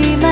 Всі